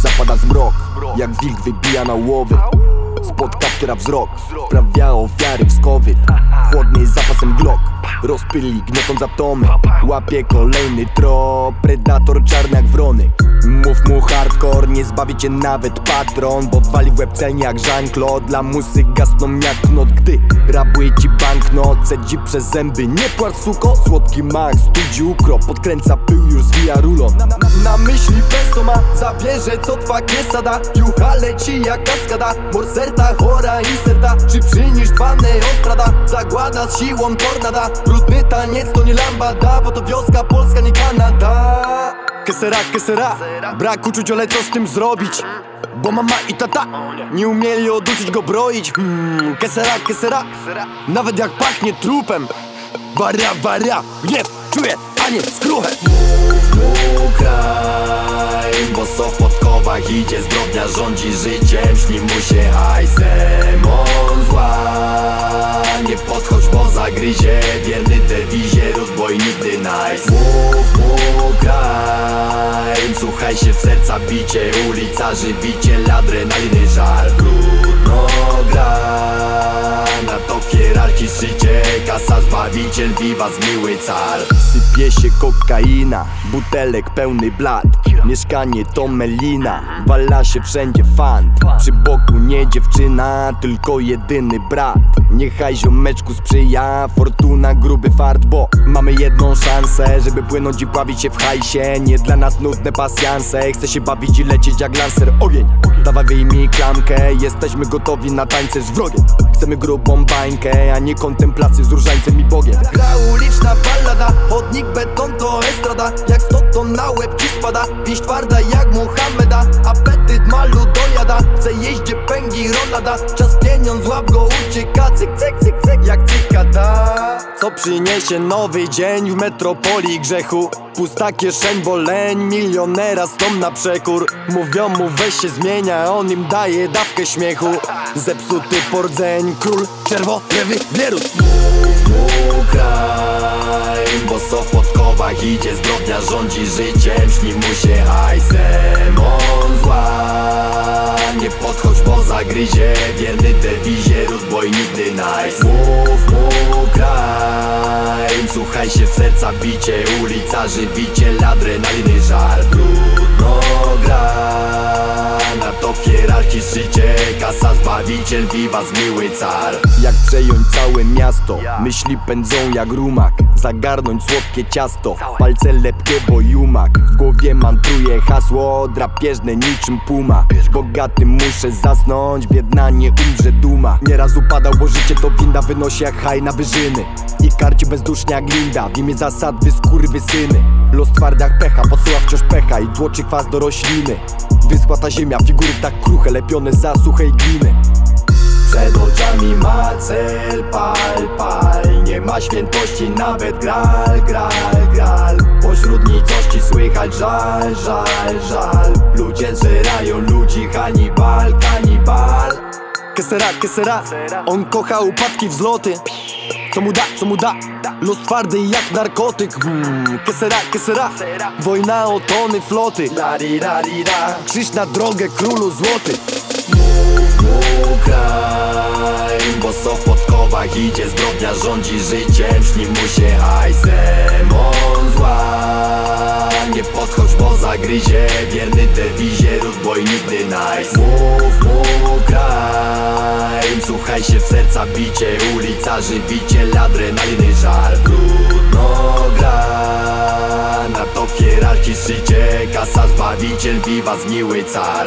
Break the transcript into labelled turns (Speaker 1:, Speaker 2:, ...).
Speaker 1: zapada zmrok Jak wilk wybija na łowy. Spod kaptura wzrok Wprawia ofiary w skowyt Chłodny zapasem glock Rozpyli gniotąc atomy Łapie kolejny trop. Predator czarny jak wrony. Mów mu hardcore, nie zbawi cię nawet patron Bo wali w łeb celnie jak Jean-Claude. Dla musy gasną jak knot. Gdy rabuje ci banknot Cedzi przez zęby, nie płacz suko Słodki mak, studzi ukrop Podkręca pył, już zwija rulon Na, na, na myśli peso ma Zabierze co twa kiesada. Jucha leci jak kaskada Morserta, chora i serda Czy przynisz dwa neostrada? Zagłada z siłą tornada Brudny taniec to nie lambada Bo to wioska Polska, nie Kanada. Kesera, kesera Brak uczuć, ale co z tym zrobić? Bo mama i tata nie umieli oduczyć go broić. Hmm, Kesera, kesera Nawet jak pachnie trupem. Waria, waria Gniew czuję, a nie skruchę Mów Bo so w podkowach idzie Zbrodnia rządzi życiem Śni mu się hajsem. On zła podchodź, bo zagryzie. Wierny dewizie Rozboj nigdy nice. Mów mu kraj Słuchaj się w serca bicie Ulica żywiciel Adrenaliny żal. Trudno gra Na to hierarchii szczycie Kasa zbawiciel Viva zgniły car. Sypie się kokaina Butelek pełny blat. Mieszkanie to melina Wala się wszędzie fant. Przy boku nie dziewczyna Tylko jedyny brat. Niechaj ziomeczku sprzyja Fortuna gruby fart Bo mamy jedną szansę Żeby płynąć i bawić się w hajsie. Nie dla nas nudne pasjanse Chcę się bawić i lecieć jak lancer. Ogień Dawaj wyjmij klamkę Jesteśmy gotowi na tańce z wrogiem. Chcemy grubą bańkę A nie kontemplację z różańcem i Bogiem. Gra uliczna ballada Chodnik beton to estrada. Jak sto ton na łeb ci spada Pięść twarda jak Muhammeda. Apetyt malu dojada Chce jeździe pęgi ronada Czas pieniądz łap go ucieka Cyk cyk cyk cyk Co przyniesie nowy dzień w metropolii grzechu. Pusta kieszeń, bo leń milionera stąd na przekór. Mówią mu weź się zmienia, on im daje dawkę śmiechu. Zepsuty pordzeń, król, czerwo, lewy, wierut Mów mu kraj, bo so w podkowach idzie Zbrodnia rządzi życiem, śni mu się hajsem. On zła, nie podchodź, bo zagryzie. Wierny dewizie, rozboj nigdy nice Mów kraj, słuchaj się w serca bicie Ulica żywiciel, adrenaliny żal. Trudno gra na to w hierarchii szczycie Kasa zbawiciel, Viva zgniły car. Jak przejąć całe miasto? Myśli pędzą jak rumak. Zagarnąć słodkie ciasto. Palce lepkie, bo jumak. W głowie mantruje hasło Drapieżne niczym puma. Bogaty muszę zasnąć Biedna nie umrze duma. Nieraz upadał, bo życie to winda Wynosi jak haj na wyżyny. I karci bezdusznie jak linda W imię zasad wyskurwy syny Los twardy jak pecha, podsyła wciąż pecha I tłoczy kwas do rośliny Wyschła ta ziemia, figury tak kruche Lepione za suchej gliny. Przed oczami ma cel, pal, pal Nie ma świętości, nawet gral, gral, gral. Pośród nicości słychać żal, żal, żal. Ludzie zżerają ludzi, Hannibal, kanibal. Kesera, kesera, on kocha upadki, wzloty co mu da, co mu da? Los twardy jak narkotyk. Hmm. Kesera, kesera. Wojna o tony floty. Krzyż na drogę królu złoty. Mów mu kraj Bo so w podkowach idzie Zbrodnia rządzi życiem Śni mu się hajsem. On zła Nie podchodź, bo zagryzie. Wierny dewizie Rozboj nigdy nice Mów kraj Słuchaj się w serca bicie Ulica żywiciel Adrenaliny żal. Trudno gra Na to w hierarchii szczycie Kasa zbawiciel Viva zgniły car